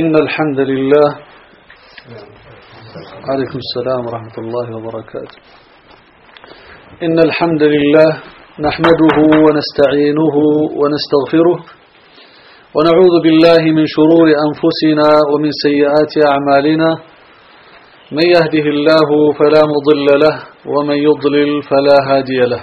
إن الحمد لله. عليكم السلام ورحمة الله وبركاته. إن الحمد لله نحمده ونستعينه ونستغفره ونعوذ بالله من شرور أنفسنا ومن سيئات أعمالنا. من يهده الله فلا مضل له ومن يضلل فلا هادي له.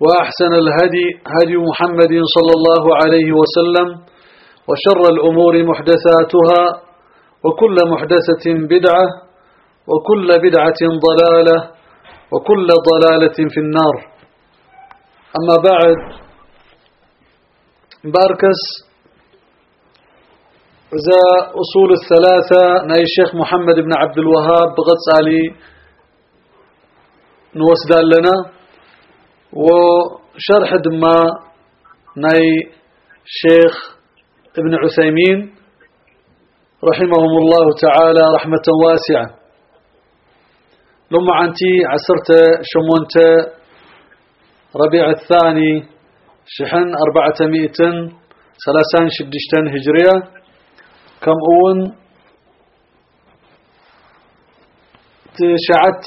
وأحسن الهدي هدي محمد صلى الله عليه وسلم وشر الأمور محدثاتها وكل محدثة بدعة وكل بدعة ضلالة وكل ضلالة في النار. أما بعد باركس إذا أصول الثلاثة ناي الشيخ محمد بن عبد الوهاب بغطس علي نوسدان لنا وشرح دما ناي شيخ ابن عثيمين رحمهم الله تعالى رحمة واسعة. لما عنتي عسرت شمونت ربيع الثاني شحن أربعة مئة ثلاثان شدشتن هجرية. كم أون؟ تشعت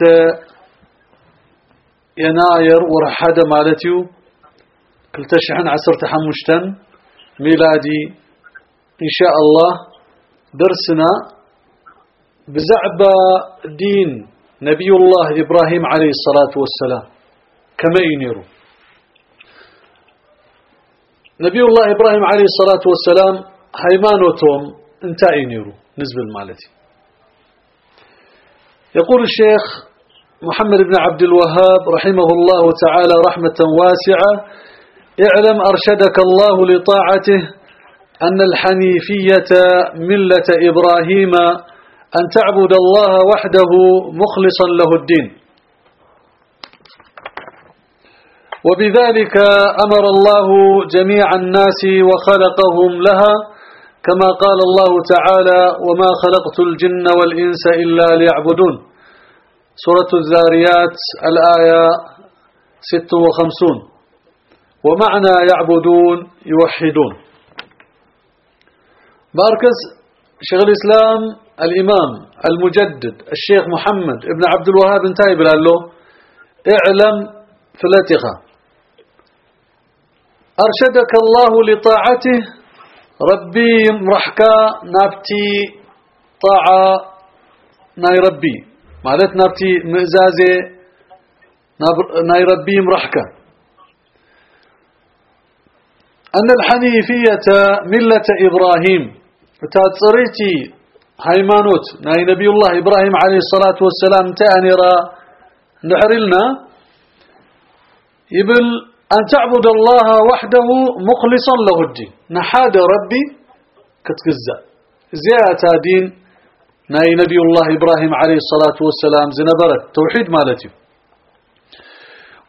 يناير ورحادة مالتيو كل تشحن عسرت حمشتن ميلادي إن شاء الله درسنا بزعب دين نبي الله إبراهيم عليه الصلاة والسلام كما ينيرو. نبي الله إبراهيم عليه الصلاة والسلام هيمانوتهم انتا ينيرو نزل المالتي يقول الشيخ محمد بن عبد الوهاب رحمه الله تعالى رحمة واسعة. اعلم أرشدك الله لطاعته أن الحنيفية ملة إبراهيم أن تعبد الله وحده مخلصا له الدين. وبذلك أمر الله جميع الناس وخلقهم لها كما قال الله تعالى وما خلقت الجن والإنس إلا ليعبدون سورة الذاريات الآية 56 ومعنى يعبدون يوحدون. مركز شيخ الإسلام الإمام المجدد الشيخ محمد ابن عبد الوهاب انتهي له. اعلم فلتخة أرشدك الله لطاعته. ربي مرحكا نابتي طاعة ناي ربي. مالت نابتي مئزازي ناي ربي مرحكا أن الحنيفية ملة إبراهيم. تاتصريتي هايمانوت ناي نبي الله إبراهيم عليه الصلاة والسلام تأنيرا. نحرلنا. يبل أن تعبد الله وحده مخلصا له الدين. نحاد ربي كتكزا. زيادة دين ناي نبي الله إبراهيم عليه الصلاة والسلام زنبرت. توحيد مالتي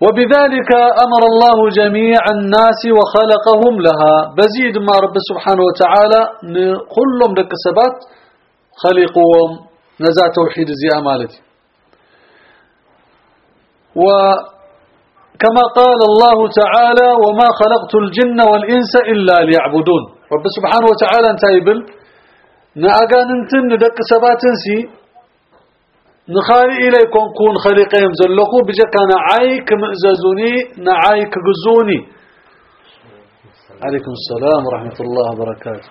وبذلك أمر الله جميع الناس وخلقهم لها. بزيد ما رب سبحانه وتعالى كلهم لك سبات خلقهم نزا توحيد زي أمالتي وكما قال الله تعالى وما خلقت الجن والإنس إلا ليعبدون. رب سبحانه وتعالى انتايبل نأقان انتن ندك سباتنسي. نخالي إليكم كون خليقهم زلقوا بجكا نعايك مئززوني نعايك قزوني. عليكم السلام ورحمة الله وبركاته.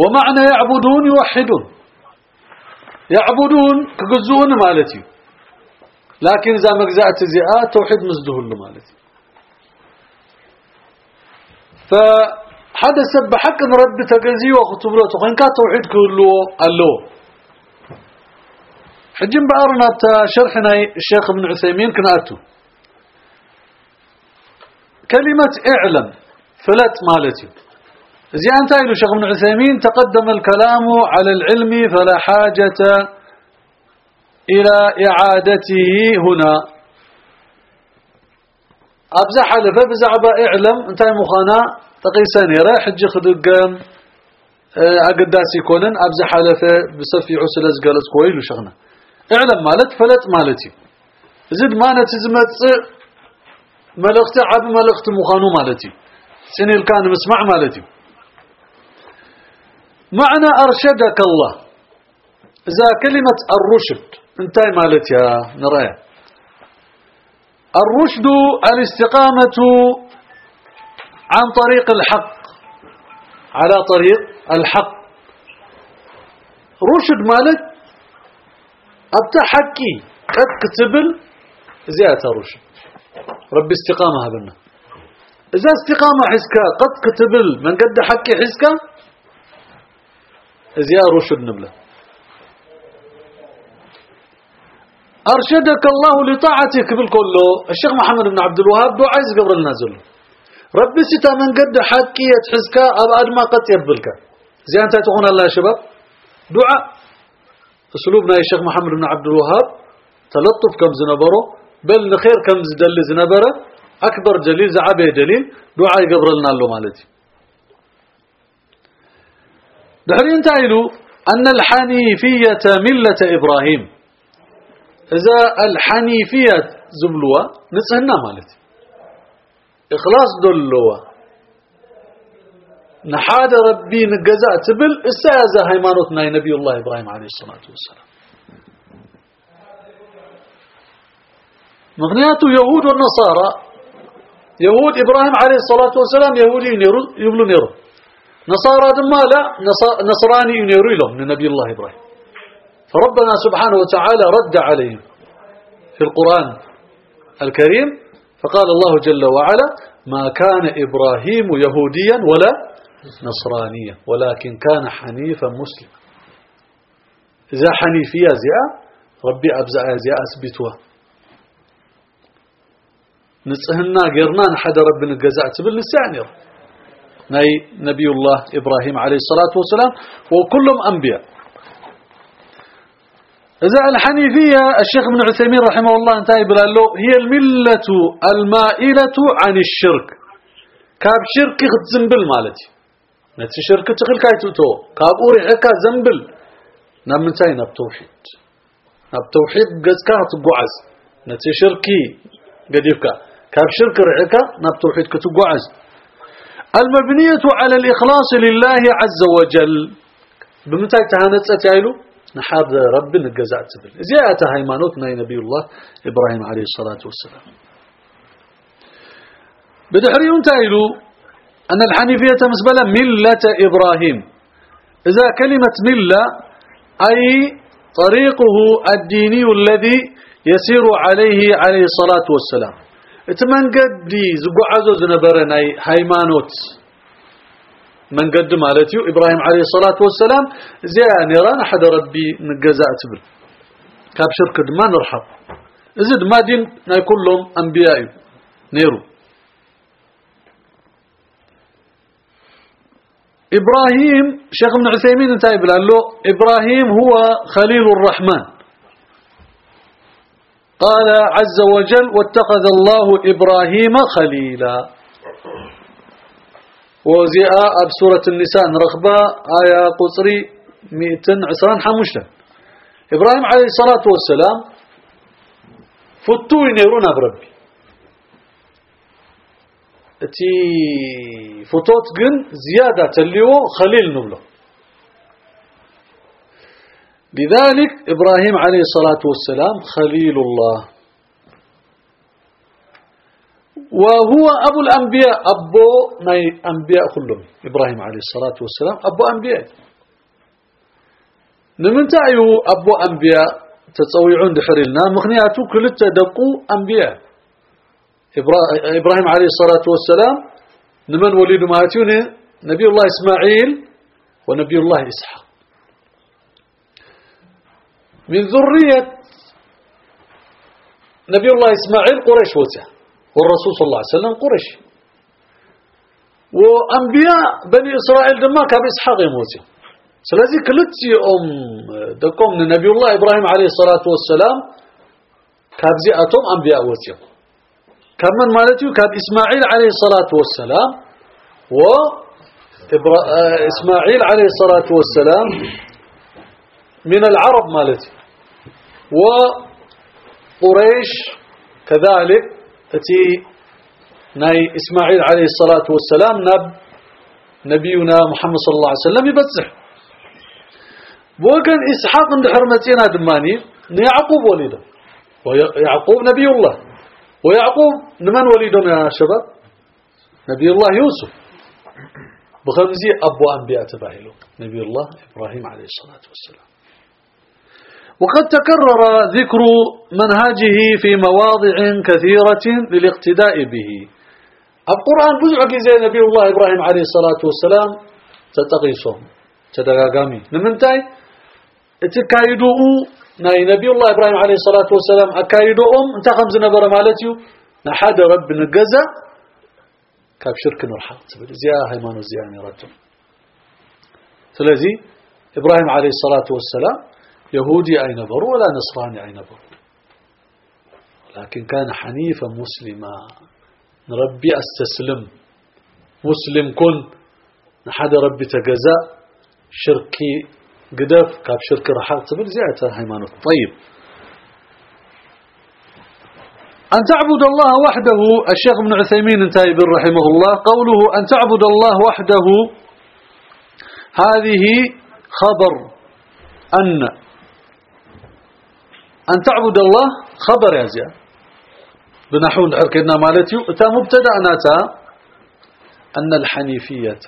ومعنى يعبدون يوحدون. يعبدون كجزون مالتي. لكن إذا مجزأت زئات توحيد مزده له مالتي فحدث بحق رب تجزي وخطب له تخين توحيد كله الله حجم بأرنا شرحنا الشيخ ابن عثيمين كناتو. كلمة اعلم فلت مالتي. زي أنت إلو شيخ ابن عثيمين تقدم الكلام على العلم فلا حاجة إلى إعادته هنا. أبزح على فبزعبا إعلم. انتهي مخانا تقيساني رايح حجي خدقام آه، أقداسي كونن أبزح على بصفي عسلز قالت كويل شغنا إعلم مالت فلت مالتي. زد ما نتزمت ملغت عب ملغت مخانو مالتي. سني كان مسمع مالتي. معنى أرشدك الله. إذا كلمة الرشد انتهي مالتي يا نرايا. الرشد الاستقامة عن طريق الحق. على طريق الحق. رشد مالت أبتا حكي قد كتبل زيادة رشد. ربي استقامة هبنا إذا استقامة حسكا قد كتبل من قد حكي حسكا زيادة رشد نبلة. أرشدك الله لطاعتك بالكل الشيخ محمد بن عبد الوهاب دو عايز قبل النازل. ربي ستا من قد حكي حسكا أبعد ما قد يبلك. زي أنت تقول الله يا شباب. دعاء. اسلوبنا يا شيخ محمد بن عبد الوهاب تلطف كم زنبره بل نخير كم زدل زنبرة. أكبر دليل زعبة دليل دعاء قبرلنا له مالتي. دحرين تعيلوا أن الحنيفية ملة إبراهيم. إذا الحنيفية زبلوا نسهنا مالتي إخلاص دلوا نحاد ربي نجزاء تبل السيازة هيمانوتنا نبي الله إبراهيم عليه الصلاة والسلام مغنيات يهود والنصارى يهود إبراهيم عليه الصلاة والسلام يهودي يبلو نيرو نصارى دما لا نصراني ينيرو لهم من نبي الله إبراهيم فربنا سبحانه وتعالى رد عليهم في القرآن الكريم فقال الله جل وعلا ما كان إبراهيم يهوديا ولا نصرانية ولكن كان حنيفا مسلما. إذا حنيفية زياء ربي أبزع زياء أثبتها. نصهنا غيرنا نحد رب نجزاء تبل ناي نبي الله إبراهيم عليه الصلاة والسلام وكلهم أنبياء. إذا الحنيفية الشيخ ابن عثيمين رحمه الله انتهي بلاله هي الملة المائلة عن الشرك. كاب شرك زنبل مالتي. نتي شرك تخل كايتوتو كاب أوري حكا زنبل. نام منتهي ناب توحيد. ناب توحيد قزكا تقعز نتي شركي قديفكا كاب شرك رعكا ناب توحيد كتقعز المبنية على الإخلاص لله عز وجل. بمتى تهانت ستعيلو نحاب رب نجزاء تبل. زيادة هيمانوتنا نبي الله إبراهيم عليه الصلاة والسلام. بدحري تايلو أن الحنيفية مسبلة ملة إبراهيم. إذا كلمة ملة أي طريقه الديني الذي يسير عليه عليه الصلاة والسلام. اتمن قد دي زقو عزو زنبرناي هيمانوت. من قد مالتيو إبراهيم عليه الصلاة والسلام زي نيران حد ربي نجزاء تبل. كاب شرك ما نرحب. زد ما دين كلهم أنبياء نيرو. إبراهيم شيخ ابن عثيمين انتهى له إبراهيم هو خليل الرحمن. قال عز وجل واتخذ الله إبراهيم خليلا. وزياء بسورة النساء رغبة آية قصري مئتن عسران حمشة إبراهيم عليه الصلاة والسلام فتوا ينيرون بربي تي فتوت جن زيادة تليو خليل نبله لذلك إبراهيم عليه الصلاة والسلام خليل الله. وهو أبو الأنبياء. أبو أنبياء كلهم. إبراهيم عليه الصلاة والسلام أبو أنبياء. نمنتعيو أبو أنبياء تتصويعون دحرلنا مخنياتو كلتا دقو أنبياء. إبراهيم عليه الصلاة والسلام نمن وليد ماتيون نبي الله إسماعيل ونبي الله إسحاق. من ذرية نبي الله إسماعيل قريش وزع والرسول صلى الله عليه وسلم قريش. وأنبياء بني إسرائيل دما كاب إسحاق يموتوا سلازي كلتي أم دكم نبي الله إبراهيم عليه الصلاة والسلام كابزي أتوم أنبياء وزيو كمان مالتي كاب إسماعيل عليه الصلاة والسلام و آه، إسماعيل عليه الصلاة والسلام من العرب مالتي وقريش كذلك تي ناي إسماعيل عليه الصلاة والسلام نب نبينا محمد صلى الله عليه وسلم يبزح. وكان إسحاق عند حرمتنا دماني يعقوب وليده. ويعقوب نبي الله. ويعقوب من وليدهم يا شباب؟ نبي الله يوسف. بخمزي أبو أنبياء تباهلوا. نبي الله إبراهيم عليه الصلاة والسلام. وقد تكرر ذكر منهاجه في مواضع كثيرة للاقتداء به. القرآن بزعك زي نبي الله إبراهيم عليه الصلاة والسلام. تتقيصهم تدقاقامي نمنتاي؟ اتكايدوه ناي نبي الله إبراهيم عليه الصلاة والسلام أكايدوهم انت خمس نبر مالتيو. نحاد رب نقزا كاب شرك نرحق زيا هيمانو زيا نرتم سلازي إبراهيم عليه الصلاة والسلام يهودي أين برو ولا نصراني أين برو لكن كان حنيفا مسلما. نربي أستسلم. مسلم كن. نحد ربي تجزاء شركي قدف. كاب شرك رحال تبل زيادة هيمانة طيب أن تعبد الله وحده. الشيخ ابن عثيمين انتهي رحمه الله. قوله أن تعبد الله وحده. هذه خبر أن أن تعبد الله؟ خبر يا زياد. بنحون حركنا مالتي. تا مبتدأ ناتا أن الحنيفية.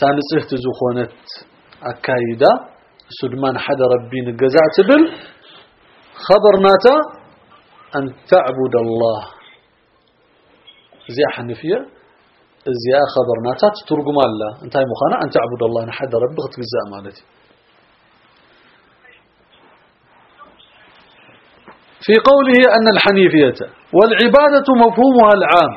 تانسه تزخونت أكايدا. سدمان حدا ربي نقزع تبل. خبر ناتا أن تعبد الله. زي حنيفية. زي خبر ناتا. تترقم الله. انتهي مخانا أن تعبد الله. نحد ربي غتقزع مالتي. في قوله أن الحنيفية والعبادة مفهومها العام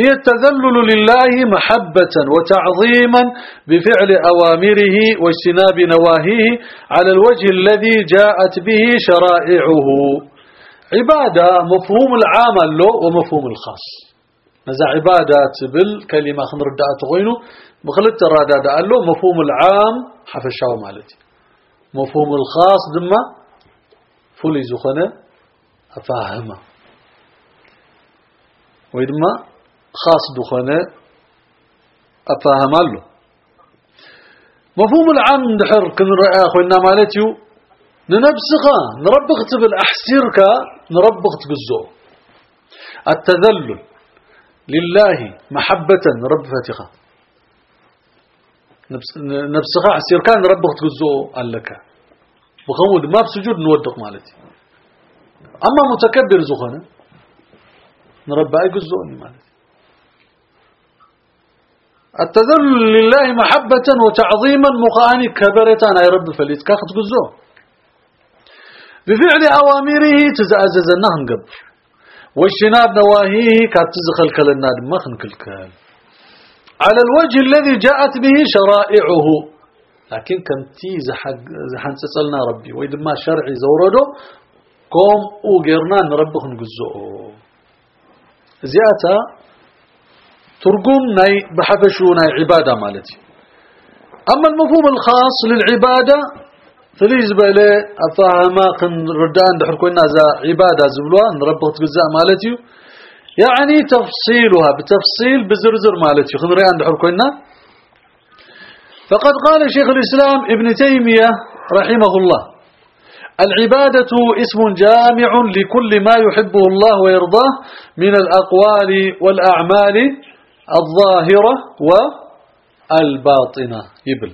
هي التذلل لله محبة وتعظيما بفعل أوامره واجتناب نواهيه على الوجه الذي جاءت به شرائعه. عبادة مفهوم العام له ومفهوم الخاص. ماذا عبادات بالكلمة خمر الدعاء غينه مخلط الرادة له مفهوم العام حفشاو مالتي. مفهوم الخاص دم فولي زخنة أفهمه ويدما خاص دخانه أفهم له مفهوم العام دحر كن رأي أخونا مالتيو ننبسخا نربخ تبل أحسيرك نربخ تقزو. التذلل لله محبة نرب فاتخا نبسخا أحسيرك نربخ تقزو قال لك بخمود ما بسجود نودق مالتي. أما متكبر زخنة نربى يقزوني مالتي. التذلل لله محبة وتعظيما مخاني كبرتان. أي رب فليت كاخت قزو بفعل أوامره تزعزز النهنقب واجتناب نواهيه كاتزخل كلنا دمخن كالكال على الوجه الذي جاءت به شرائعه. لكن كنتي زحن تسألنا ربي وإذا ما شرعي زورده كوم أو غيرنا نربخ نجزو زياتا ترقم ناي بحبشو ناي عبادة مالتي. أما المفهوم الخاص للعبادة فليز بإلي أفهما قن ردان دحر كوينا زا عبادة زبلوها نربخ تجزاء مالتي. يعني تفصيلها بتفصيل بزرزر مالتي. خذ ريان دحر كوينا فقد قال شيخ الإسلام ابن تيمية رحمه الله العبادة اسم جامع لكل ما يحبه الله ويرضاه من الأقوال والأعمال الظاهرة والباطنة. يبل.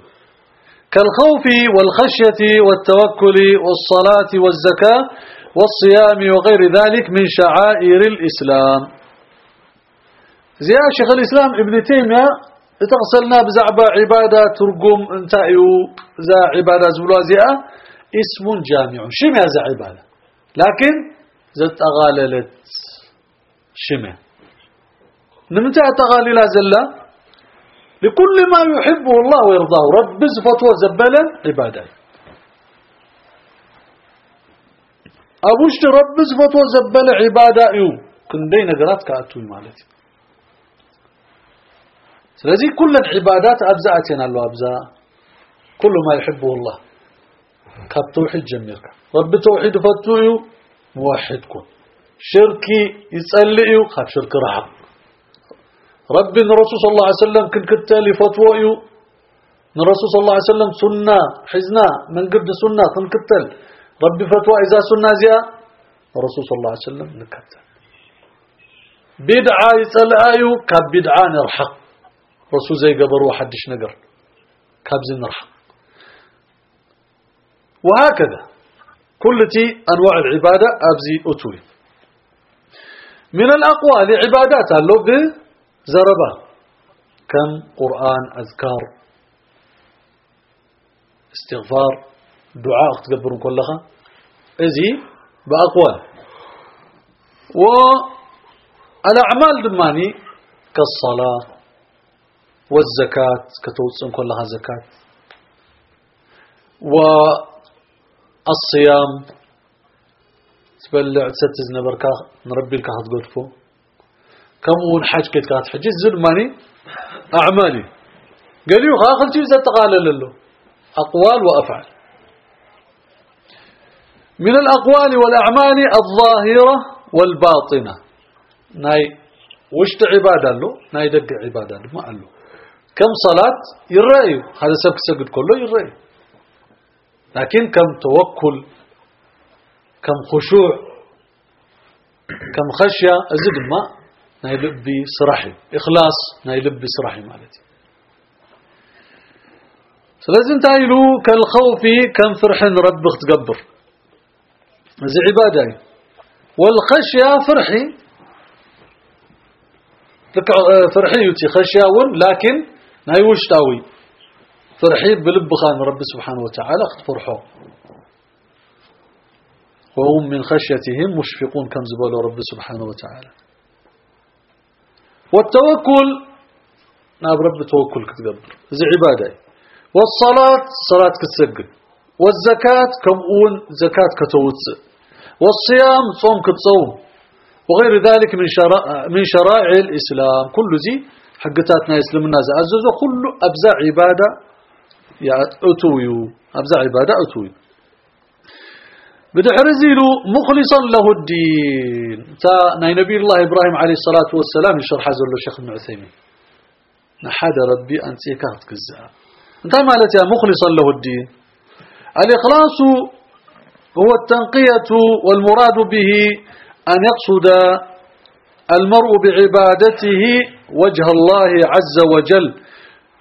كالخوف والخشية والتوكل والصلاة والزكاة والصيام وغير ذلك من شعائر الإسلام. زي شيخ الإسلام ابن تيمية تغسلنا بزعبة عبادة ترقم انتايو زا عبادة زبلوا زيئة اسم جامع. شمع زا عبادة؟ لكن زت أغاللت شمع نمتع تغالي زلا لكل ما يحبه الله ويرضاه. رب فتوى زبلا عبادة. أبوشت رب فتوى زبلا عبادة يو كندي نقرات كأتوي مالتي. كل العبادات أبزأتنا الله أبزاء كل ما يحبه الله كاب توحيد جميرك رب توحيد فتوي موحدكم شركي يسألئي كاب شرك رحب رب الرسول صلى الله عليه وسلم كن كتالي فتوى الرسول صلى الله عليه وسلم سنة حزنا من قبل سنة كن كتل ربي فتوى إذا سنة زيا الرسول صلى الله عليه وسلم نكتل بدعة يسأل آيو كبدعة نرحق رسول زي قبر وحدش نقر. كابز نرحق وهكذا. كلتي أنواع العبادة أبزي أتوي من الأقوال عبادات اللو زربا كم قرآن أذكار. استغفار. دعاء تقبرون كلها ازي بأقوال. والأعمال دماني. كالصلاة. والزكاة كتوصن كلها زكاة. والصيام تبلع تستز نبركا نربي لك هتقول كمون حج كت كات حجز زل ماني؟ أعمالي. قال يو خاخل شيء تقال له. أقوال وأفعال. من الأقوال والأعمال الظاهرة والباطنة. ناي وش عبادة له؟ ناي دق عبادة له. ما قال له. كم صلاة؟ يرأي. هذا سبك سجد كله يرأي. لكن كم توكل كم خشوع كم خشية أزد ما ناي لبي صراحي إخلاص ناي لبي صراحي مالتي. سلازم تايلو كالخوف كم فرح رب تقبر زي عبادة والخشية فرحي. فرحي يوتي خشية لكن ناي وش تاوي بلب خان رب سبحانه وتعالى فرحوا وهم من خشيتهم مشفقون كم زبالوا رب سبحانه وتعالى. والتوكل ناب رب توكل كتقبر زي عبادة. والصلاة صلاة كتسجد. والزكاة كمؤون زكاة كتوتس. والصيام صوم كتصوم. وغير ذلك من شرائع, من شرائع الإسلام. كل زي حقتاتنا يسلمنا زعززو كل أبزع عبادة يا أتوي أبزع عبادة أتوي بدحرزيلو مخلصا له الدين. تا نبي الله إبراهيم عليه الصلاة والسلام يشرح زل الشيخ ابن عثيمين. نحد ربي أنت كهت كزا أنت مالت يا مخلصا له الدين. الإخلاص هو التنقية والمراد به أن يقصد المرء بعبادته وجه الله عز وجل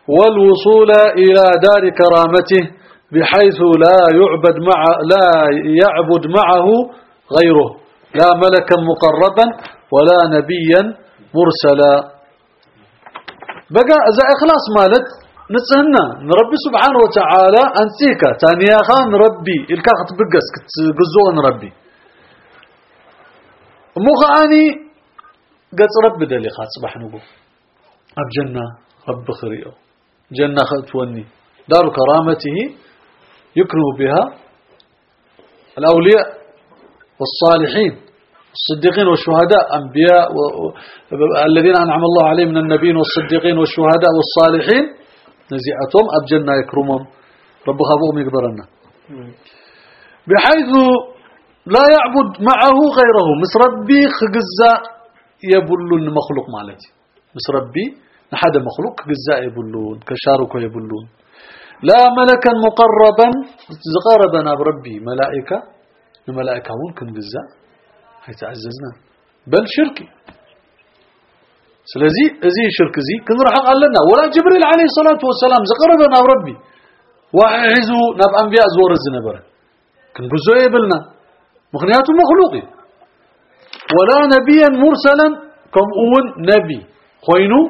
والوصول إلى دار كرامته بحيث لا يعبد مع لا يعبد معه غيره. لا ملكا مقربا ولا نبيا مرسلا. بقى إذا إخلاص مالت نتسهنا نربي سبحانه وتعالى تانيا خان ربي الكاخت بقس قزوان ربي مغاني قد ربي دلي خات صباح نقول. أب جنة رب خريئة. جنة خطوني دار كرامته يكرم بها الأولياء والصالحين الصديقين والشهداء أنبياء و... الذين أنعم الله عليهم من النبيين والصديقين والشهداء والصالحين. نزيعتهم أبجلنا يكرمهم. رب خابوهم يقبرنا بحيث لا يعبد معه غيره. مس ربي خجزاء يبلون مخلوق مالتي مس ربي نحد مخلوق خجزاء يبلون كشارك يبلون. لا ملكا مقربا زقربنا بربي. ملائكة الملائكة ممكن جزاء هيتعززنا بل شركي سلازي ازي شرك زي كن راح قال لنا ولا جبريل عليه الصلاة والسلام زقربنا بربي. وحزو نب أنبياء زور الزنبرة كن بزوي بلنا مخنيات مخلوقي ولا نبيا مرسلا. كم أول نبي. خوينو؟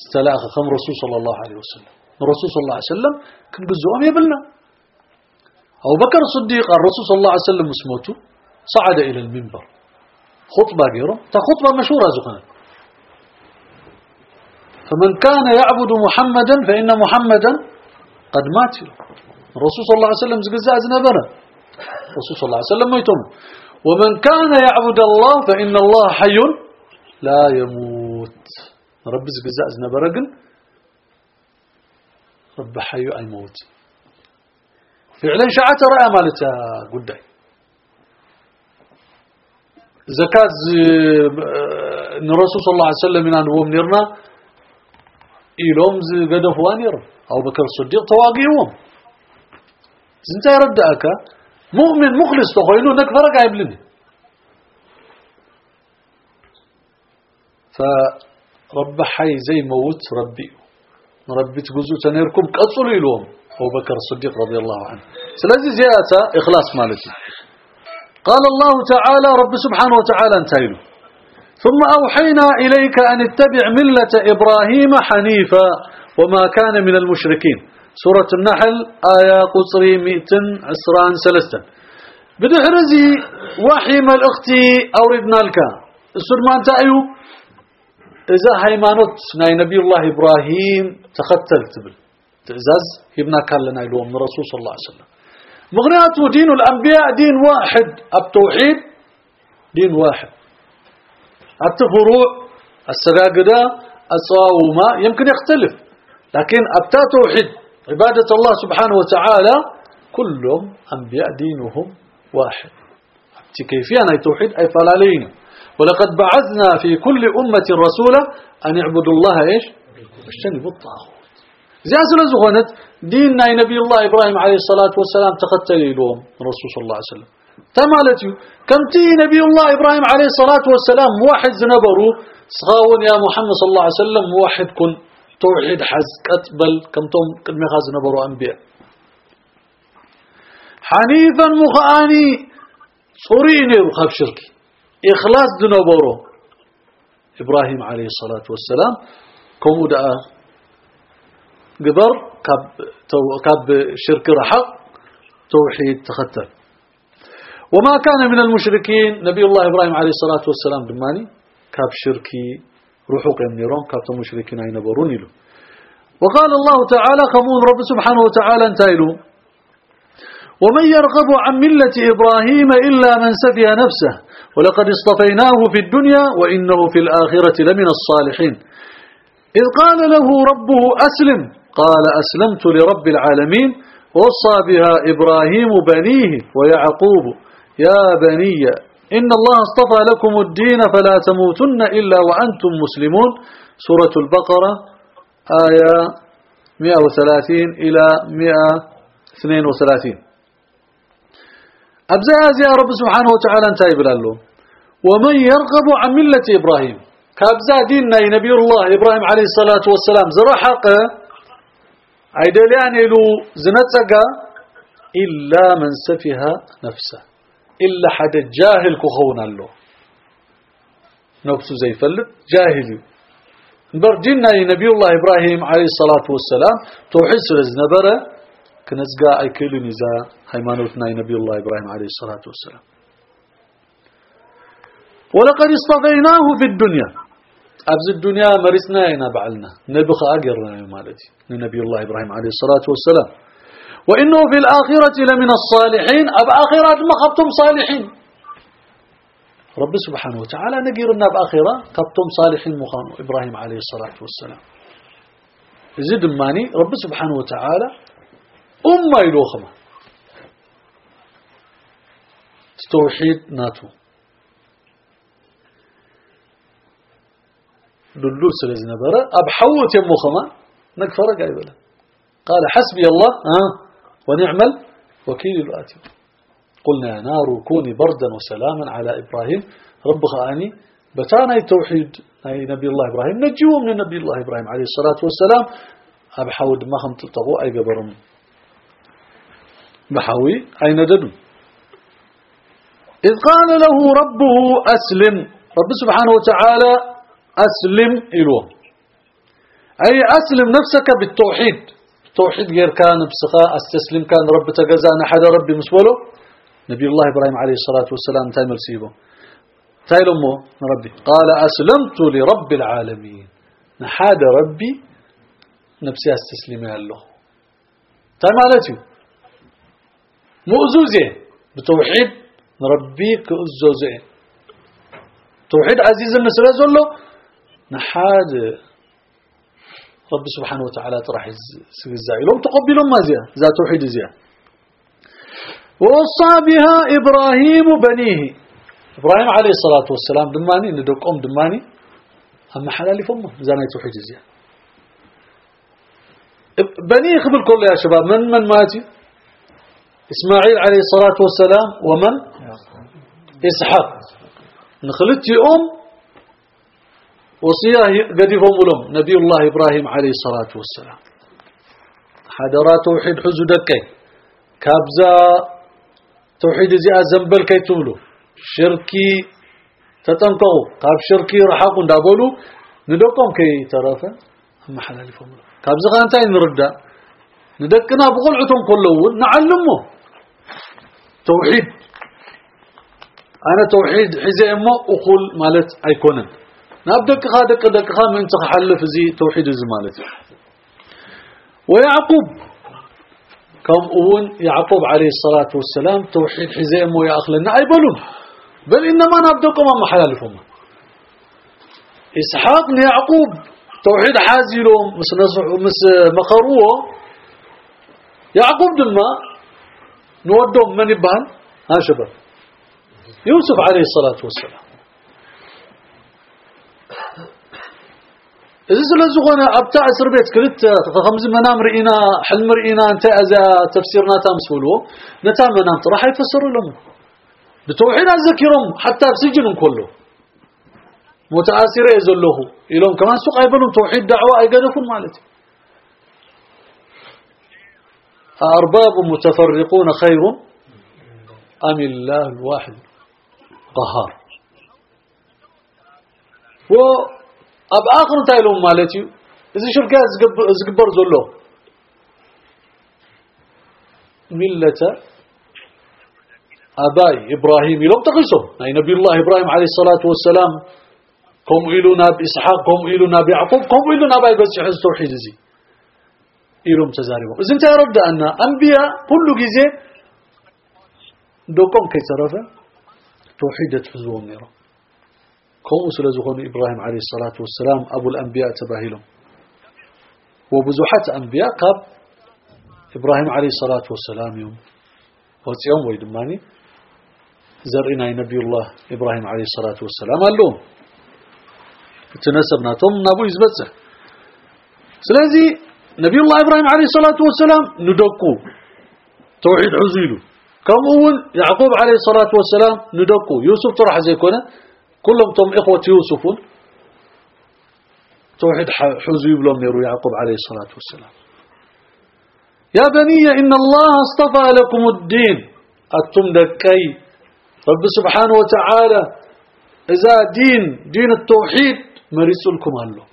استلاخ خم رسول صلى الله عليه وسلم. الرسول صلى الله عليه وسلم كن بزوم يبلنا أبو بكر الصديق الرسول صلى الله عليه وسلم اسمته صعد إلى المنبر. خطبة غيره خطبة مشهورة زخنا فمن كان يعبد محمدا فإن محمدا قد مات. الرسول صلى الله عليه وسلم زقزاء زنبرا الرسول صلى الله عليه وسلم يتم. ومن كان يعبد الله فإن الله حي لا يموت. رب زقزاء زنبرا رب حي أي موت. فعلا شعات رأى مالتها قدعي. زكاة الرسول صلى الله عليه وسلم من أنه منيرنا إيلوم قدفوا أنير أو بكر الصديق تواقيهم. زنتا يردأك. مؤمن مخلص تخيلو نك فرق عيبلني فرب حي زي موت ربي. ربي تقزو تنيركم كأصلوا إلوهم أبو بكر الصديق رضي الله عنه. سلازي زيادة إخلاص مالتي قال الله تعالى رب سبحانه وتعالى انتهينا ثم أوحينا إليك أن اتبع ملة إبراهيم حنيفا وما كان من المشركين. سورة النحل آية قصري مئتن عسران سلستا بدحرزي وحي الاختي أوردنا لك. السر ما أنت أيو؟ إذا هيمانوت ناي نبي الله إبراهيم تختل تبل. تعزاز يبنا كان لنا يلوم من رسول صلى الله عليه وسلم. مغنياته دين الأنبياء دين واحد. التوحيد دين واحد. التفروع السجاجدة الصاومة يمكن يختلف. لكن أبتا توحيد. عبادة الله سبحانه وتعالى كلهم أنبياء دينهم واحد. كيفية أي توحيد؟ أي فلالين ولقد بعثنا في كل أمة رسولا أن يعبدوا الله إيش؟ اجتنبوا الطاغوت. زي أسئلة زغنت ديننا نبي الله إبراهيم عليه الصلاة والسلام تقتل لهم الرسول صلى الله عليه وسلم. تمالتي كم تي نبي الله إبراهيم عليه الصلاة والسلام واحد زنبرو صغاون يا محمد صلى الله عليه وسلم واحد كن توحيد حز كتبل كم توم كلمة خاز نبرو أنبياء. حنيفا مخاني صوريني رخاب شركي. إخلاص دنبرو إبراهيم عليه الصلاة والسلام كمودة قبر كاب كاب شرك رحق توحيد تختل. وما كان من المشركين نبي الله إبراهيم عليه الصلاة والسلام دماني كاب شركي روحوق يمنيرون كاب مشركين عين بروني له وقال الله تعالى خمون رب سبحانه وتعالى انتايلو ومن يرغب عن ملة إبراهيم إلا من سفي نفسه ولقد اصطفيناه في الدنيا وإنه في الآخرة لمن الصالحين. إذ قال له ربه أسلم قال أسلمت لرب العالمين وصى بها إبراهيم بنيه ويعقوب يا بني إن الله اصطفى لكم الدين فلا تموتن إلا وأنتم مسلمون. سورة البقرة آية 130 إلى 132 أبزا يا رب سبحانه وتعالى انتهي بلالو ومن يرغب عن ملة إبراهيم. كابزا ديننا نبي الله إبراهيم عليه الصلاة والسلام. زرع حقه عيدليان له زنتك إلا من سفها نفسه. إلا حد جاهل كخونا له. نفسه زي فلت جاهلي. برجنا نبي الله إبراهيم عليه الصلاة والسلام توحيد سلز نبرة كنزقا أي كل نزا هيمانوتنا نبي الله إبراهيم عليه الصلاة والسلام. ولقد اصطفيناه في الدنيا. أبز الدنيا مرسنا ينا بعلنا. نبخ أقرنا مالتي. لنبي الله إبراهيم عليه الصلاة والسلام. وإنه في الآخرة لمن الصالحين. أب آخرات ما خبتم صالحين. رب سبحانه وتعالى نقيرنا بآخرة خبتم صالحين مخان إبراهيم عليه الصلاة والسلام. زد ماني رب سبحانه وتعالى أمة يلوخمة. استوحيد ناتو. دلول سلز نبرة أبحوت يمو خما نكفر قايبلا قال حسبي الله ها؟ ونعمل وكيل الآتي قلنا يا نار كوني بردا وسلاما على إبراهيم. رب خاني بتانا التوحيد. أي نبي الله إبراهيم. نجيو من نبي الله إبراهيم عليه الصلاة والسلام. أبحود ما هم تلتغوا أي قبرهم. بحوي أين ددو إذ قال له ربه أسلم. رب سبحانه وتعالى أسلم إلوه. أي أسلم نفسك بالتوحيد. التوحيد غير كان بسخاء أستسلم كان رب تجزانا حدا ربي مسوله نبي الله إبراهيم عليه الصلاة والسلام تايمر سيبه تايل أمه ربي. قال أسلمت لرب العالمين. نحاد ربي نفسي أستسلم له تاي مالتي مؤزوزة بتوحيد نربيك أزوزة توحيد عزيز النسلة زلو نحاد رب سبحانه وتعالى تراح سجزاي لهم تقبلهم ما زيا ذا توحيد زيا. ووصى بها إبراهيم بنيه. إبراهيم عليه الصلاة والسلام دماني ندق أم دماني. أما حلالي فمه زانا توحيد زيا. بنيه خبر كل يا شباب من من ماتي؟ إسماعيل عليه الصلاة والسلام ومن؟ إسحاق. نخلتي أم وصياه قديفهم لهم نبي الله إبراهيم عليه الصلاة والسلام. حضرات توحيد حزو دكي. كابزا توحيد زي أزنبل كي تملو شركي تتنقوا كاب شركي رحاقوا دابولو. ندقهم كي ترافا. أما حلال فملو كابزا غانتاين نرد. ندقنا بقلعتهم كلهم نعلمه. توحيد. أنا توحيد حزي أمه أقول مالت أيكونن. نبدك خا دك دك خا من تخلف زي توحيد الزمالة ويعقوب. كم أون يعقوب عليه الصلاة والسلام توحيد حزام ويا أخلنا أي بلون. بل إنما نبدكم ما محلالفهم إسحاق يعقوب توحيد حازلهم مس مس مخروه. يعقوب دلما. نودهم من يبان ها شباب يوسف عليه الصلاة والسلام. إذا سلزقنا أبتاع أسر بيت كلت خمس منام رئينا حلم رئينا أنت أذا تفسيرنا تامسولو نتا منام راح يفسر لهم. بتوحيد أذكرهم حتى بسجنهم كله. متآثر يزلوه. إلهم كمان سوق أيبلهم توحيد دعوة أيقادكم مالتي. أرباب متفرقون خير أم الله الواحد قهار و أب آخر تايلهم مالتي إذا شركة زقبر زلو. ملة أباي إبراهيم. لم تقيسهم أي نبي الله إبراهيم عليه الصلاة والسلام. كم إلونا بإسحاق كم إلونا بيعقوب كم إلونا باي بس يحز توحيد زي. إلهم تزاربهم إذا انت يرد أن أنبياء كل جزء دوكم كي صرفه؟ توحيد تفزوهم كم سلزخون إبراهيم عليه الصلاة والسلام أبو الأنبياء تباهلهم وبزوحات أنبياء قاب إبراهيم عليه الصلاة والسلام يوم. وتيوم ويدماني زرعنا نبي الله إبراهيم عليه الصلاة والسلام قال لهم تنسبنا ثم نبو يزبطه سلازي نبي الله إبراهيم عليه الصلاة والسلام ندقو. توحيد حزيلو كم يعقوب عليه الصلاة والسلام ندقو. يوسف طرح زي كونه كلهم تم إخوة يوسف. توحيد حزيب لهم يرو يعقوب عليه الصلاة والسلام. يا بني إن الله اصطفى لكم الدين. أتم دكي. رب سبحانه وتعالى إذا دين دين التوحيد مريس لكم هلو.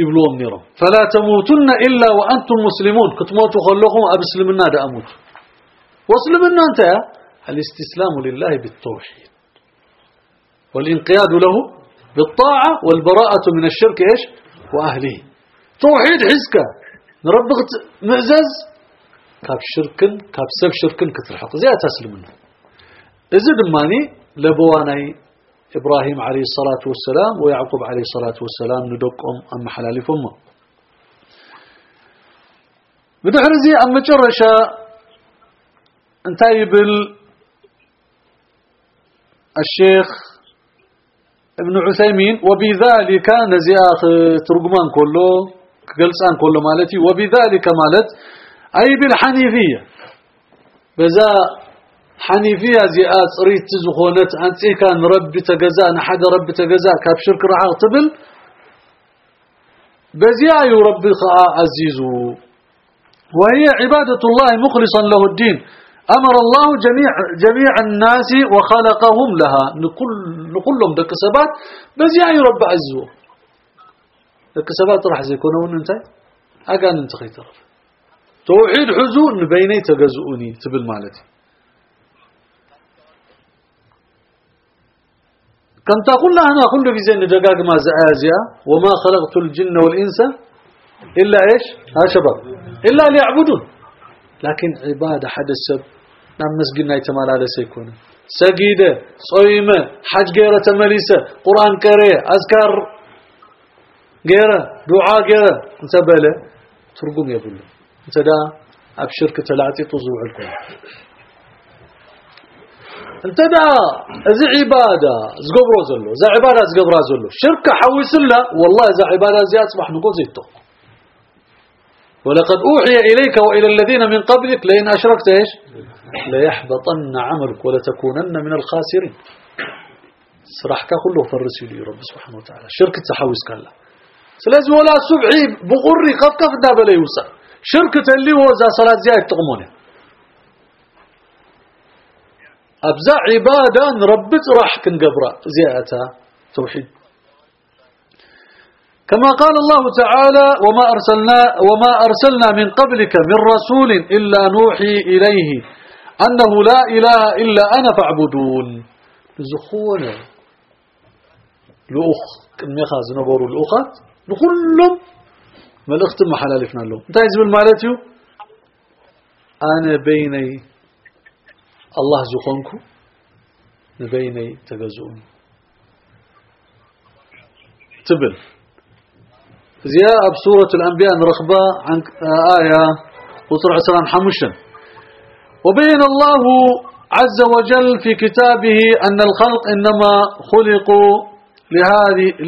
يبلوهم نيرو فلا تموتن إلا وأنتم مسلمون. كتموتوا خلوكم أبسلمنا دا أموت واسلمنا أنت يا. الاستسلام لله بالتوحيد. والانقياد له بالطاعة والبراءة من الشرك إيش؟ وأهله. توحيد حزكة نربغت معزز. كاب شركن كاب سب شركن كتر حق. زي تسلمنا إذا دماني لبواني إبراهيم عليه الصلاة والسلام ويعقوب عليه الصلاة والسلام ندقهم أم حلال فمه بدحرزي أم جرشا انتاي بال الشيخ ابن عثيمين وبذلك نزياخ ترجمان كله قلسان كله مالتي وبذلك مالت أي بالحنيفية. بذا حنيفية زيات ريت زخونت أنت كان ربي تجزاء نحد ربي تجزاء كاب شرك راح أغتبل؟ بزيا ربي خاء وهي عبادة الله مخلصا له الدين. أمر الله جميع جميع الناس وخلقهم لها. نقول نقول لهم دك سبات بس يعني رب عزو. دك سبات راح يكونون أنت؟ أقان أنت خيتر توحيد حزون بيني تجزؤني تبل مالتي. كم تقول لها أنا كل في زين دقاق ما زآزيا وما خلقت الجن والإنس إلا إيش؟ ها شباب. إلا ليعبدون. لكن عبادة حد السب نعم مسجدنا يتمال على سيكون. سجيدة صيمة حج غيرة تمليسة قرآن كريه أذكار غيرة دعاء غيرة. انت بلا ترقم يقول انت دا أبشرك تلاتي تزوع الكل انت دا ازي عبادة زقبرو زلو. زي عبادة زقبرا زلو. شركة حويس الله والله زي عبادة زي أصبح نقول زيتو ولقد أوحي إليك وإلى الذين من قبلك لئن أشركت إيش؟ ليحبطن عملك ولتكونن من الخاسرين. صراحك كله فرس لي رب سبحانه وتعالى. شركة تحويس كلا سلازم ولا سبعي بغري قد كف داب لا يوسع شركة اللي هو ذا صلاة زيادة تغمونه أبزع عبادة ربت راح كنقبرة زيادة توحيد. كما قال الله تعالى وما أرسلنا, وما أرسلنا من قبلك من رسول إلا نوحي إليه أنه لا إله إلا أنا فاعبدون. زخونة لأخ. كم يخاز نبورو الأخت نكلهم ما الأخت ما حلالفنا لهم. انت عايز بالمالتيو أنا بيني الله زخونكو نبيني تجزؤني تبل. زياء بسورة الأنبياء نرخبة عن آية وطرع عسران حمشا وبين الله عز وجل في كتابه أن الخلق إنما خلقوا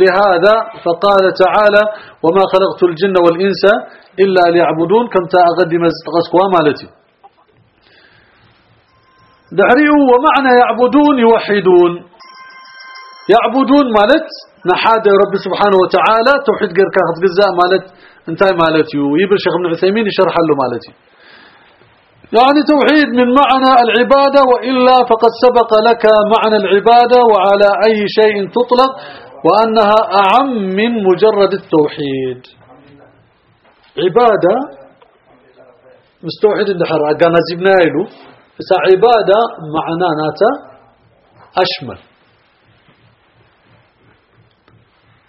لهذا فقال تعالى وما خلقت الجن والإنس إلا ليعبدون كم تأغدم غسقوا مالتي. دعريوا ومعنى يعبدون يوحدون. يعبدون مالت نحاد رب سبحانه وتعالى توحيد غير كاخذ جزاء مالت انتهى مالتي ويبر شيخ ابن عثيمين يشرح له مالتي يعني توحيد من معنى العبادة وإلا فقد سبق لك معنى العبادة وعلى أي شيء تطلق وأنها أعم من مجرد التوحيد. عبادة مستوحد الدحر قانا زبنا له بس عبادة معناها أشمل.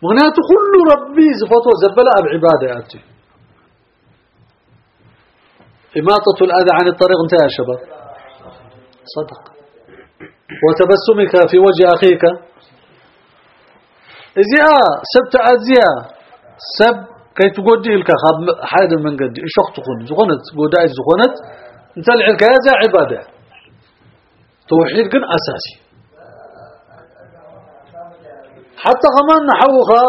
مغنياته كل ربي زفته زبلا بعبادة يأتي إماطة الأذى عن الطريق انتهى يا شباب. صدق. وتبسمك في وجه أخيك. إذا سبت أزياء سب كي تقودي لك حاد من قد إيش تكون زغنت قوداي زغنت انت العلك هذا عبادة. توحيد كن أساسي. حتى كمان نحوها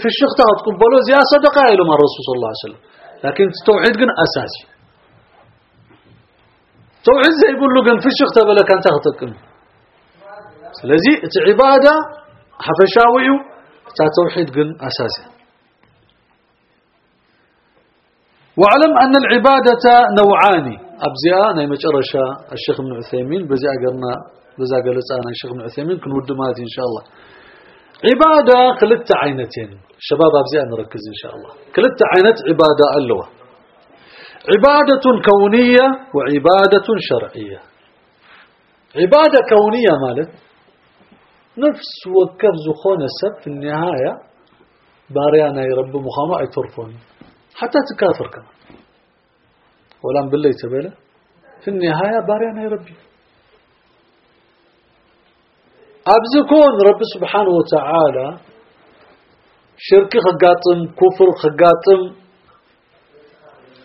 في الشيخ تقبلوا زي صدقة إلى ما الرسول صلى الله عليه وسلم. لكن التوحيد كن أساسي. توحيد زي يقول له كان في الشيخ تبلا كان تخطئ لذي عبادة حفشاوي توحيد كن أساسي. واعلم أن العبادة نوعان. أبزياء نايم أرشا الشيخ ابن عثيمين بزي أقرنا بزي أقلت أنا الشيخ ابن عثيمين كن ود ماتي إن شاء الله. عبادة كلت عينتين. شباب أبزياء نركز إن شاء الله. كلت عينت عبادة اللوة عبادة كونية وعبادة شرعية. عبادة كونية مالت نفس وكف زخون السب في النهاية. باريانا يرب مخانو أي ترفون حتى تكافر كمان. ولم بالله تباله في النهاية باريانا يربي أبزكون رب سبحانه وتعالى شركي خقاطم كفر خقاطم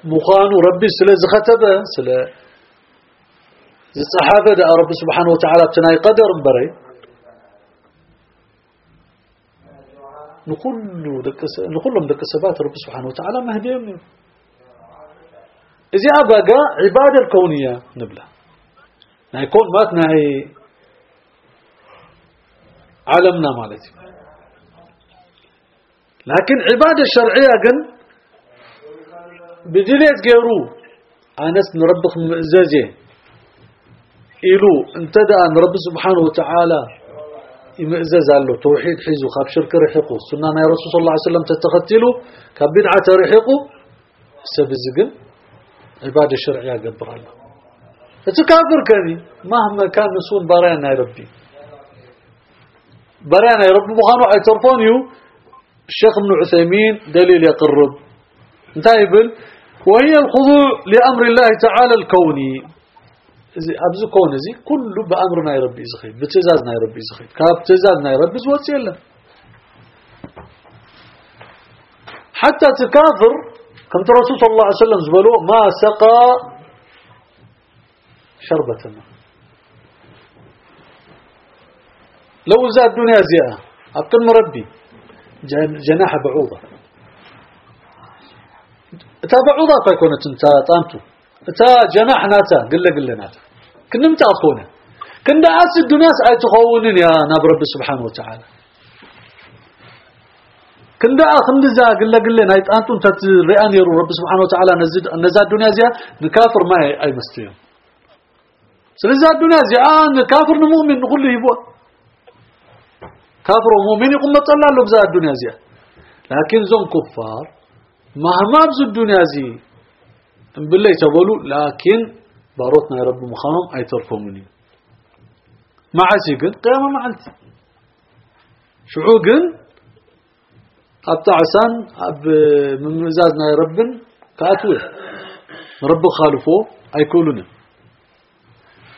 مخان ربي سلا زختبه سلا الصحابة دا رب سبحانه وتعالى بتناي قدر بري. نقول دكس نقول لهم دك سبات رب سبحانه وتعالى مهديهم. إذا أبقى عبادة الكونية يعني يكون ماتنا هي علمنا مالتي. لكن عبادة الشرعية قن بجليت غيرو أنس نربخ مئزازي إلو انتدأ نرب سبحانه وتعالى يمئزز له توحيد حيزو خاب شرك رحقه سنة يا رسول صلى الله عليه وسلم تتختلوا كبدعة رحقه سبزقن عبادة الشرعية قبر الله. فتكافر كاني مهما كان نسون برانا يا ربي برانا يا ربي بخانو اي ترفونيو الشيخ ابن عثيمين دليل يقرب. انتايبل وهي الخضوع لأمر الله تعالى الكوني. أبز كون زي كله بأمرنا يا ربي زخيت بتزازنا يا ربي زخيت كاب تزازنا يا ربي زوات يلا. حتى تكافر. كنت رسول صلى الله عليه وسلم زبلو ما سقى شربة. لو زاد الدنيا زياء أبطل مربي جناح بعوضة. تا بعوضة فيكونت أنت طانتو تا جناح ناتا قل قل ناتا كنا متأخونا كنا أسد الناس أي تخونين يا ناب رب سبحانه وتعالى. كندا أخن ذا قل قل نايت. أنتم تتريان يرو رب سبحانه وتعالى نزاد الدنيا زيا نكافر ما أي مستيم سلزاد الدنيا زيا آه نكافر نمؤمن نقول له يبوا كافر ومؤمن يقوم نطلع له بزاد الدنيا زيا لكن زون كفار مهما بز الدنيا زي بالله تقولوا لكن باروتنا يا رب مخام أي ترفوا مني ما عسيقن قيامة معلت شعوقن عسان أب من مزازنا يا رب كأتوه. رب خالفه أي كلنا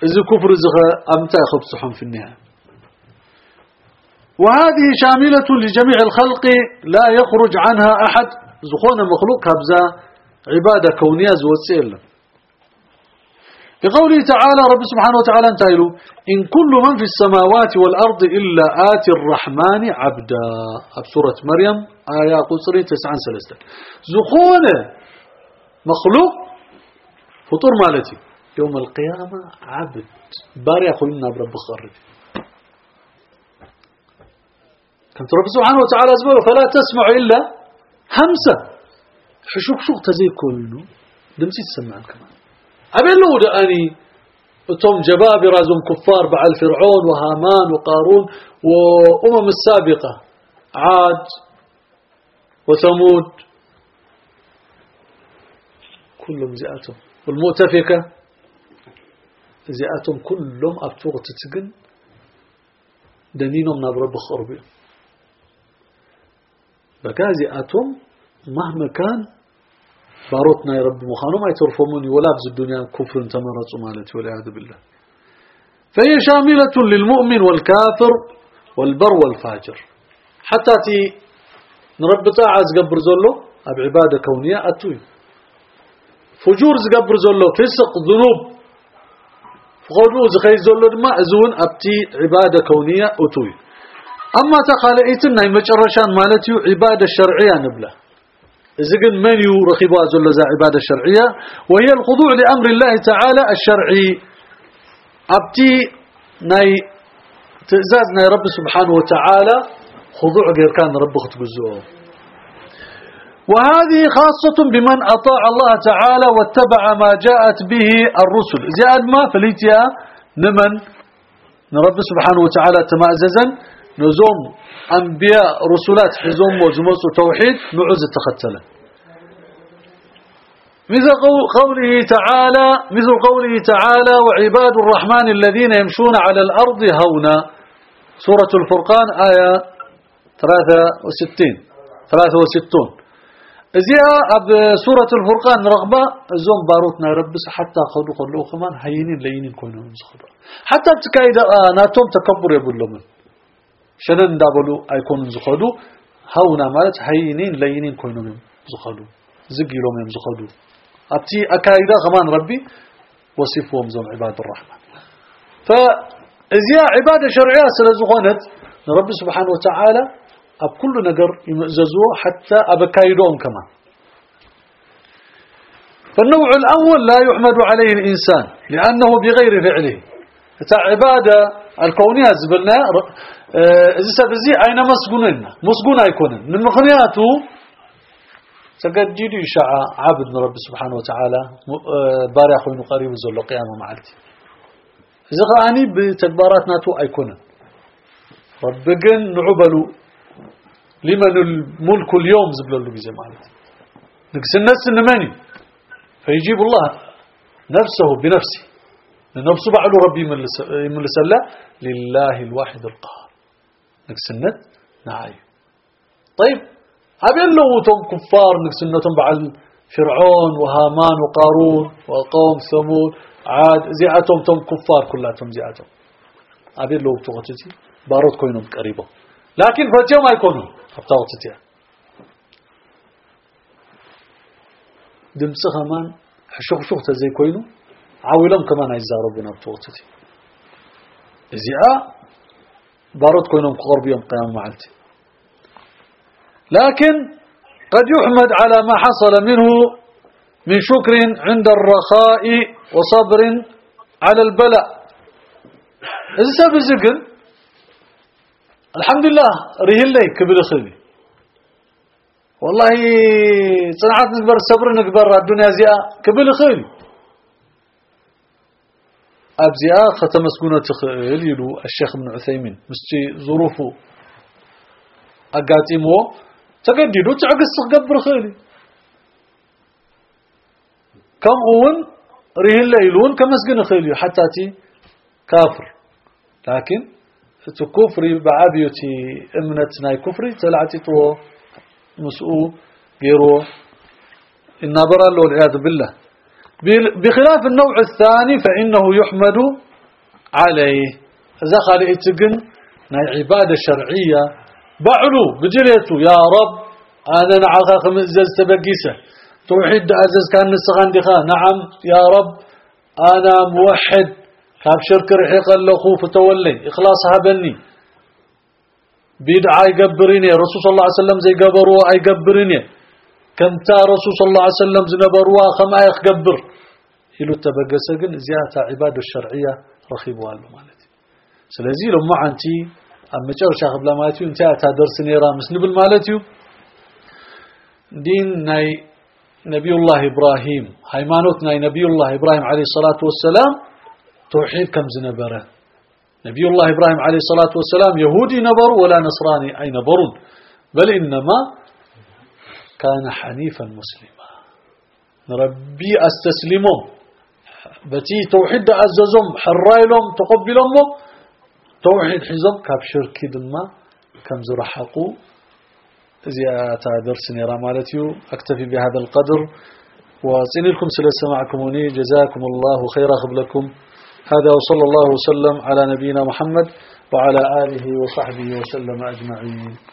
إذا كفر إذا أمتا خبصهم في النهاية. وهذه شاملة لجميع الخلق لا يخرج عنها أحد. زخون مخلوق هبزا عبادة كونية زوتسيل لقوله تعالى رب سبحانه وتعالى انتهيله إن كل من في السماوات والأرض إلا آتي الرحمن عبدا. سورة مريم آية قصري تسعان سلسة زخون مخلوق فطور مالتي. يوم القيامة عبد. باري أخوينا برب خرج رب سبحانه وتعالى زباله فلا تسمع إلا همسة. حشوك شوق تزي كله. دمسي تسمعن كمان أبي لو أني توم جبابرة رازم كفار بعل فرعون وهامان وقارون وأمم السابقة. عاد وثمود. كلهم زياتهم. والمؤتفكة زياتهم كلهم أبتوغ تتقن. دنينهم نابر بخربي بكازي أتم مهما كان باروتنا يا رب مخانو ما يترفموني ولا بز الدنيا كفر تمرت مالتي والعياذ بالله. فهي شاملة للمؤمن والكافر والبر والفاجر. حتى تي نربطها عز قبر زلو أب عبادة كونية أتوي. فجور زقبر زلو فسق ذنوب. فقولوا زخي زلو ما أزون أبتي عبادة كونية أتوي. أما تخالئتنا مجرشان مالتي عبادة شرعية نبلة. زقن من يو رخيبوا زل ذا عبادة الشرعية وهي الخضوع لأمر الله تعالى الشرعي. أبتي ناي تزاز ناي رب سبحانه وتعالى خضوع غير كان رب ختبزوه وهذه خاصة بمن أطاع الله تعالى واتبع ما جاءت به الرسل. زياد ما فليتيا نمن رب سبحانه وتعالى تماززا نزوم أنبياء رسولات حزوم وزموس توحيد نعوز التختلة مثل قوله تعالى مثل قوله تعالى وعباد الرحمن الذين يمشون على الأرض هونا. سورة الفرقان آية 63 63 إذا أب سورة الفرقان رغبة زوم باروتنا ربس حتى خلو خلو كمان هينين لينين كونهم حتى بتكايد ناتوم تكبر يقول شنن دابلو أيكون زخدو هاونا مالت هينين لينين كونهم زخدو زقيلهم يم زخدو أبتي أكايدا كمان ربي وصفهم زم عباد الرحمن. فإذا عبادة شرعية سلزخونت ربي سبحانه وتعالى أب كل نجر يمززوه حتى أبكايدهم كمان. فالنوع الأول لا يحمد عليه الإنسان لأنه بغير فعله. عبادة الكونية زبلنا إذا سبزي أين مسجوننا مسجون يكونن من مخنياته تقديد يشاع عبد رب سبحانه وتعالى آه، بارع خوين قريب زل قيامة معلتي. إذا خاني بتكباراتنا تو أيكونا ربقن نعبلو لمن الملك اليوم زبل له بزي معلتي. نقص الناس النماني. فيجيب الله نفسه بنفسه. لنفسه بعد ربي من لسلا لله الواحد القهار. نقص النت نعاي طيب أبين لو توم كفار نقسنتهم بعد فرعون وهامان وقارون وقوم ثمود عاد زيعتهم توم كفار كلاتهم زيعتهم. أبين لو تغتتي بارود كوينهم قريبا لكن فتيهم ما يكونوا أبتغتتي دمس خمان حشوخ شوخ تزي كوينو عاولهم كمان يزاربون أبتغتتي زيعا بارود كوينهم قرب يوم قيام معلتي. لكن قد يحمد على ما حصل منه من شكر عند الرخاء وصبر على البلاء. إذا ساب الزقن الحمد لله ريه اللي كبير خيري. والله صنعت نكبر صبر نكبر الدنيا زياء كبير خيري. أبزياء ختم سكونة خيل يلو الشيخ ابن عثيمين. مستي ظروفه. أقاتيمو تقديدو تعقص قبر خيلي كم أون؟ ريه الليلون كمسجن خيلي حتى تي كافر. لكن تكفري بعابيتي امنت ناي كفري تلعتي تو مسؤول. غيرو. النظر له والعياذ بالله. بخلاف النوع الثاني فإنه يحمد عليه. إتقن ناي عبادة شرعية. بعلو بجليتو يا رب أنا نعاقا خمزز تبقيسة. توحيد أزز كان نسخان دخا. نعم يا رب أنا موحد. كاب شرك رحيق خوف تولي إخلاص هبني. بدعة يقبرني رسول صلى الله عليه وسلم زي قبروا أي قبرني كنتا رسول صلى الله عليه وسلم زنبروا خما يخقبر. إلو التبقسقن زيادة عبادة الشرعية رخيبوا له مالتي. سلازي لما عنتي أما جرشا قبل مالتيو انتهى درس نيرا مسنبل مالتيو دين ناي نبي الله إبراهيم هيمانوت ناي نبي الله إبراهيم عليه الصلاة والسلام توحيد كم زنبرة. نبي الله إبراهيم عليه الصلاة والسلام يهودي نبر ولا نصراني أي نبر بل إنما كان حنيفا مسلما. ربي استسلمهم بتي توحيد أززهم حرايلهم تقبلهم توحيد حزب كاب شركي دما كم زرحقوا زيادة درسني رامالتيو أكتفي بهذا القدر. وسنلكم سلا سمعكموني جزاكم الله خير قبلكم هذا وصلى الله وسلم على نبينا محمد وعلى آله وصحبه وسلم أجمعين.